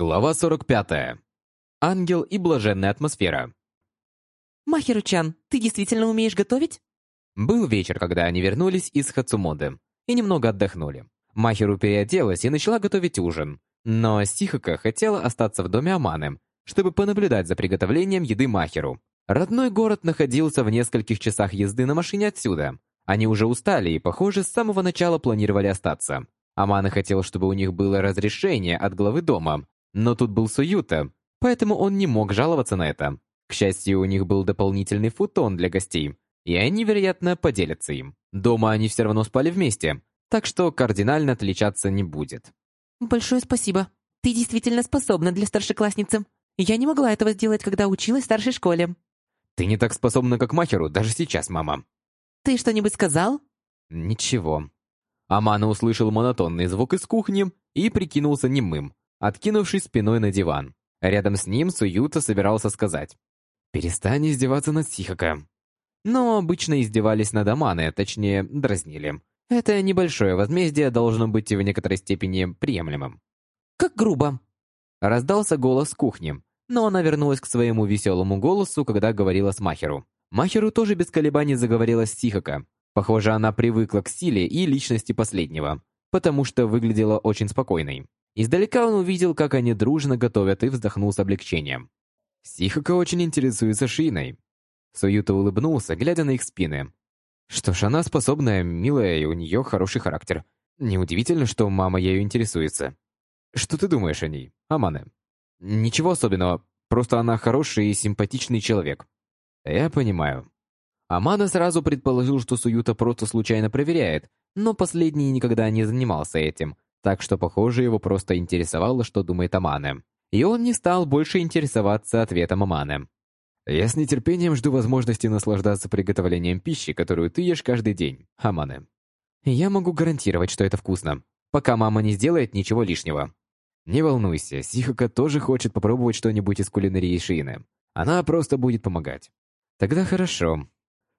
Глава 45. Ангел и блаженная атмосфера. Махеру-чан, ты действительно умеешь готовить? Был вечер, когда они вернулись из Хацумоды и немного отдохнули. Махеру переоделась и начала готовить ужин, но Сихака хотела остаться в доме Аманы, чтобы понаблюдать за приготовлением еды Махеру. Родной город находился в нескольких часах езды на машине отсюда. Они уже устали и, похоже, с самого начала планировали остаться. Амана хотел, чтобы у них было разрешение от главы дома, но тут был Суюта, поэтому он не мог жаловаться на это. К счастью, у них был дополнительный футон для гостей, и они, вероятно, поделятся им. Дома они все равно спали вместе, так что кардинально отличаться не будет. Большое спасибо. Ты действительно способна для старшеклассницы. Я не могла этого сделать, когда училась в старшей школе. Ты не так способна, как Махеру, даже сейчас, мама. Ты что-нибудь сказал? Ничего. Амана услышал монотонный звук из кухни и прикинулся немым, откинувшись спиной на диван. Рядом с ним Суюта собирался сказать «Перестань издеваться над Сихака». Но обычно издевались над Аманы, точнее, дразнили. Это небольшое возмездие должно быть в некоторой степени приемлемым. Как грубо. Раздался голос кухни, но она вернулась к своему веселому голосу, когда говорила с Махеру. Махеру тоже без колебаний заговорила с Сихака. Похоже, она привыкла к силе и личности последнего, потому что выглядела очень спокойной. Издалека он увидел, как они дружно готовят, и вздохнул с облегчением. Сихака очень интересуется Шиной. Суюта улыбнулся, глядя на их спины. Что ж, она способная, милая, и у нее хороший характер. Неудивительно, что мама ею интересуется. Что ты думаешь о ней, Амане? Ничего особенного, просто она хороший и симпатичный человек. Я понимаю. Амана сразу предположил, что Суюта просто случайно проверяет, но последний никогда не занимался этим, так что, похоже, его просто интересовало, что думает Амане. И он не стал больше интересоваться ответом Аманы. «Я с нетерпением жду возможности наслаждаться приготовлением пищи, которую ты ешь каждый день, Амане. Я могу гарантировать, что это вкусно, пока мама не сделает ничего лишнего. Не волнуйся, Сихака тоже хочет попробовать что-нибудь из кулинарии Шины. Она просто будет помогать. Тогда хорошо.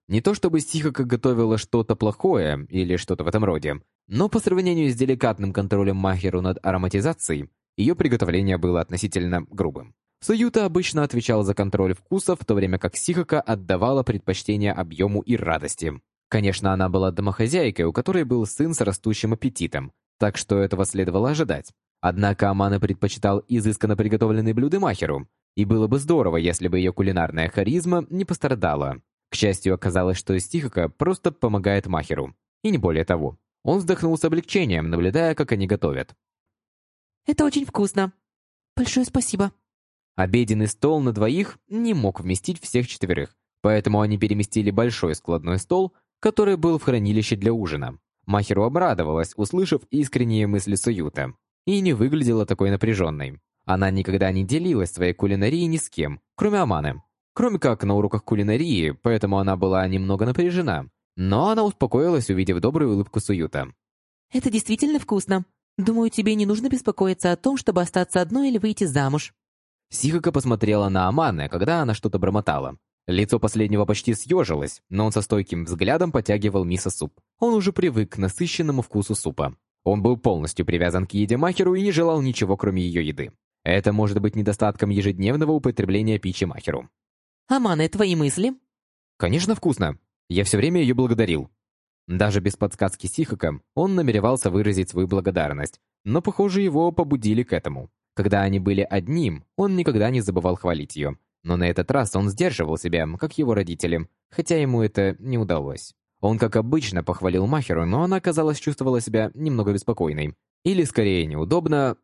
Не то чтобы Сихака готовила что-то плохое или что-то в этом роде, но по сравнению с деликатным контролем Махеру над ароматизацией, ее приготовление было относительно грубым. Суюта обычно отвечал за контроль вкусов, в то время как Сихака отдавала предпочтение объему и радости. Конечно, она была домохозяйкой, у которой был сын с растущим аппетитом, так что этого следовало ожидать. Однако Амана предпочитал изысканно приготовленные блюда Махеру, и было бы здорово, если бы ее кулинарная харизма не пострадала. К счастью, оказалось, что Сихака просто помогает Махеру, и не более того. Он вздохнул с облегчением, наблюдая, как они готовят. Это очень вкусно. Большое спасибо. Обеденный стол на двоих не мог вместить всех четверых, поэтому они переместили большой складной стол, который был в хранилище для ужина. Махеру обрадовалась, услышав искренние мысли Суюта, и не выглядела такой напряженной. Она никогда не делилась своей кулинарией ни с кем, кроме Аманы. Кроме как на уроках кулинарии, поэтому она была немного напряжена, но она успокоилась, увидев добрую улыбку Суюта. Это действительно вкусно. Думаю, тебе не нужно беспокоиться о том, чтобы остаться одной или выйти замуж. Сихака посмотрела на Аманы, когда она что-то бормотала. Лицо последнего почти съежилось, но он со стойким взглядом потягивал мисо-суп. Он уже привык к насыщенному вкусу супа. Он был полностью привязан к еде Махеру и не желал ничего, кроме ее еды. Это может быть недостатком ежедневного употребления пищи Махеру. Аманы, твои мысли? Конечно, вкусно. Я все время ее благодарил. Даже без подсказки Сихака он намеревался выразить свою благодарность, но, похоже, его побудили к этому. Когда они были одним, он никогда не забывал хвалить ее. Но на этот раз он сдерживал себя, как его родители, хотя ему это не удалось. Он, как обычно, похвалил Махеру, но она, казалось, чувствовала себя немного беспокойной. Или, скорее, неудобно...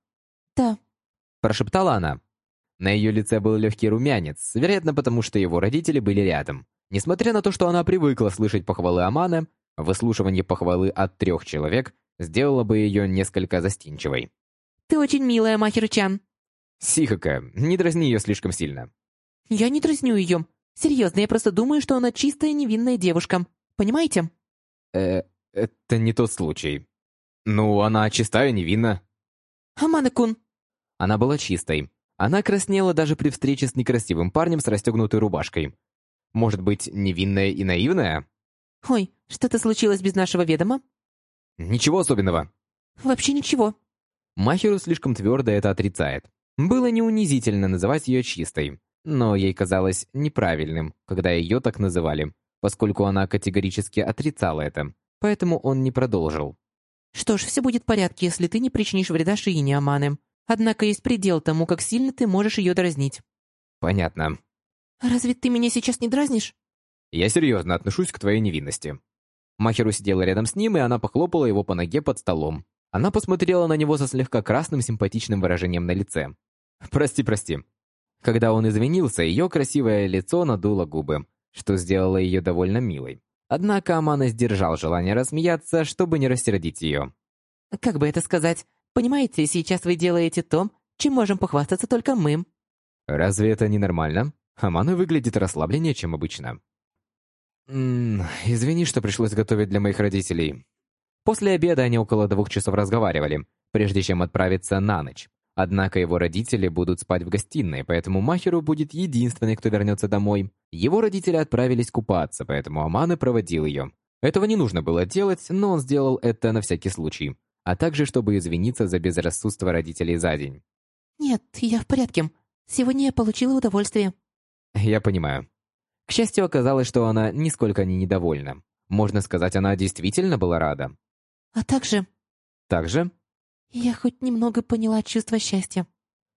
«Да», – прошептала она. На ее лице был легкий румянец, вероятно, потому что его родители были рядом. Несмотря на то, что она привыкла слышать похвалы Аманы, выслушивание похвалы от трех человек сделало бы ее несколько застенчивой. «Ты очень милая, Махер-чан». «Сихака, не дразни ее слишком сильно». «Я не дразню ее. Серьезно, я просто думаю, что она чистая невинная девушка. Понимаете?» «Э, это не тот случай. Ну, она чистая, невинна». «Амана-кун». Она была чистой. Она краснела даже при встрече с некрасивым парнем с расстегнутой рубашкой. Может быть, невинная и наивная? Ой, что-то случилось без нашего ведома? Ничего особенного. Вообще ничего. Махеру слишком твердо это отрицает. Было не унизительно называть ее чистой, но ей казалось неправильным, когда ее так называли, поскольку она категорически отрицала это, поэтому он не продолжил. «Что ж, все будет в порядке, если ты не причинишь вреда Шиине Аманы. Однако есть предел тому, как сильно ты можешь ее дразнить». «Понятно». «Разве ты меня сейчас не дразнишь?» «Я серьезно отношусь к твоей невинности». Махеру сидела рядом с ним, и она похлопала его по ноге под столом. Она посмотрела на него со слегка красным симпатичным выражением на лице. «Прости, прости». Когда он извинился, ее красивое лицо надуло губы, что сделало ее довольно милой. Однако Амана сдержал желание рассмеяться, чтобы не рассердить ее. «Как бы это сказать? Понимаете, сейчас вы делаете то, чем можем похвастаться только мы». «Разве это не нормально? Амана выглядит расслабленнее, чем обычно». «М «Извини, что пришлось готовить для моих родителей». После обеда они около двух часов разговаривали, прежде чем отправиться на ночь. Однако его родители будут спать в гостиной, поэтому Махеру будет единственный, кто вернется домой. Его родители отправились купаться, поэтому Аманы проводил ее. Этого не нужно было делать, но он сделал это на всякий случай, а также чтобы извиниться за безрассудство родителей за день. «Нет, я в порядке. Сегодня я получила удовольствие». Я понимаю. К счастью, оказалось, что она нисколько не недовольна. Можно сказать, она действительно была рада. «А также...» «Также?» Я хоть немного поняла чувство счастья.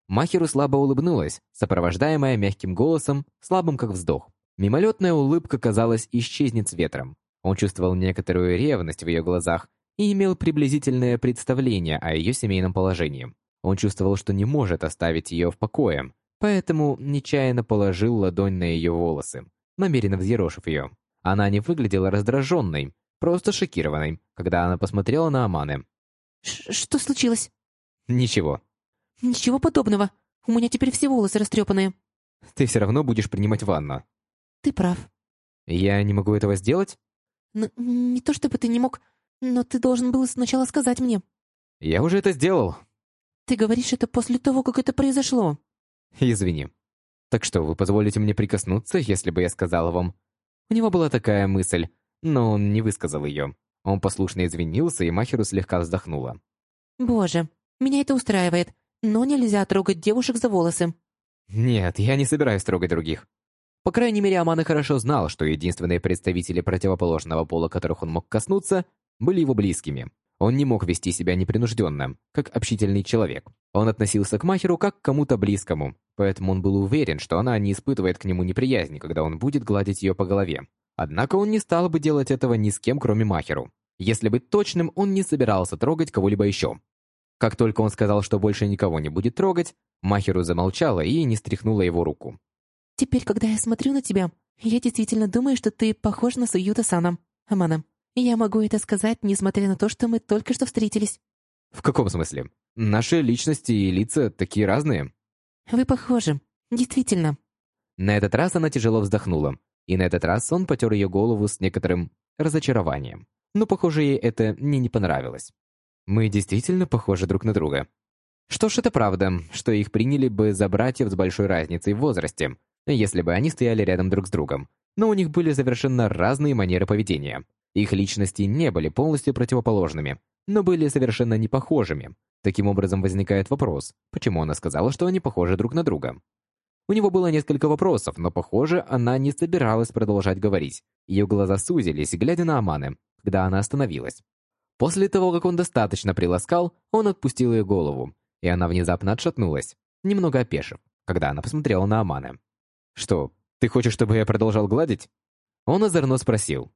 Махеру слабо улыбнулась, сопровождаемая мягким голосом, слабым как вздох. Мимолетная улыбка, казалось, исчезнет с ветром. Он чувствовал некоторую ревность в ее глазах и имел приблизительное представление о ее семейном положении. Он чувствовал, что не может оставить ее в покое, поэтому нечаянно положил ладонь на ее волосы, намеренно взъерошив ее. Она не выглядела раздраженной, просто шокированной, когда она посмотрела на Аманы. «Что случилось?» «Ничего». «Ничего подобного. У меня теперь все волосы растрепанные». «Ты все равно будешь принимать ванну». «Ты прав». «Я не могу этого сделать?» Н «Не то чтобы ты не мог, но ты должен был сначала сказать мне». «Я уже это сделал». «Ты говоришь это после того, как это произошло». «Извини. Так что, вы позволите мне прикоснуться, если бы я сказал вам?» У него была такая мысль, но он не высказал ее. Он послушно извинился, и Махеру слегка вздохнула. «Боже, меня это устраивает, но нельзя трогать девушек за волосы». «Нет, я не собираюсь трогать других». По крайней мере, Аманы хорошо знал, что единственные представители противоположного пола, которых он мог коснуться, были его близкими. Он не мог вести себя непринужденно, как общительный человек. Он относился к Махеру как к кому-то близкому, поэтому он был уверен, что она не испытывает к нему неприязни, когда он будет гладить ее по голове. Однако он не стал бы делать этого ни с кем, кроме Махеру. Если быть точным, он не собирался трогать кого-либо еще. Как только он сказал, что больше никого не будет трогать, Махеру замолчала и не стряхнула его руку. «Теперь, когда я смотрю на тебя, я действительно думаю, что ты похож на Суюта-сана, Амана. Я могу это сказать, несмотря на то, что мы только что встретились». «В каком смысле? Наши личности и лица такие разные?» «Вы похожи. Действительно». На этот раз она тяжело вздохнула, и на этот раз он потер ее голову с некоторым разочарованием. Но, похоже, ей это мне не понравилось. Мы действительно похожи друг на друга. Что ж, это правда, что их приняли бы за братьев с большой разницей в возрасте, если бы они стояли рядом друг с другом. Но у них были совершенно разные манеры поведения. Их личности не были полностью противоположными, но были совершенно не похожими. Таким образом возникает вопрос, почему она сказала, что они похожи друг на друга. У него было несколько вопросов, но, похоже, она не собиралась продолжать говорить. Ее глаза сузились, глядя на Аманы, когда она остановилась. После того, как он достаточно приласкал, он отпустил ее голову, и она внезапно отшатнулась, немного опешив, когда она посмотрела на Аманы. «Что, ты хочешь, чтобы я продолжал гладить?» Он озорно спросил.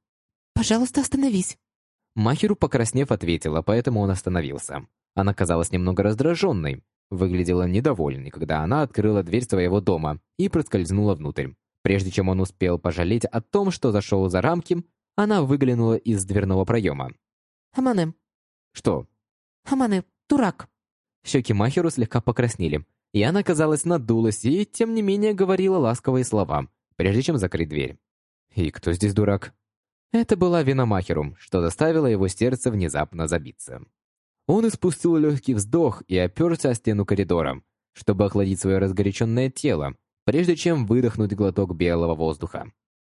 «Пожалуйста, остановись». Махеру, покраснев, ответила, поэтому он остановился. Она казалась немного раздраженной, выглядела недовольной, когда она открыла дверь своего дома и проскользнула внутрь. Прежде чем он успел пожалеть о том, что зашел за рамки, она выглянула из дверного проема. «Хамане». «Что?» «Хамане, дурак». Щеки Махеру слегка покраснели, и она, казалось, надулась и, тем не менее, говорила ласковые слова, прежде чем закрыть дверь. «И кто здесь дурак?» Это была вина Махеру, что заставило его сердце внезапно забиться. Он испустил легкий вздох и оперся о стену коридора, чтобы охладить свое разгоряченное тело, прежде чем выдохнуть глоток белого воздуха.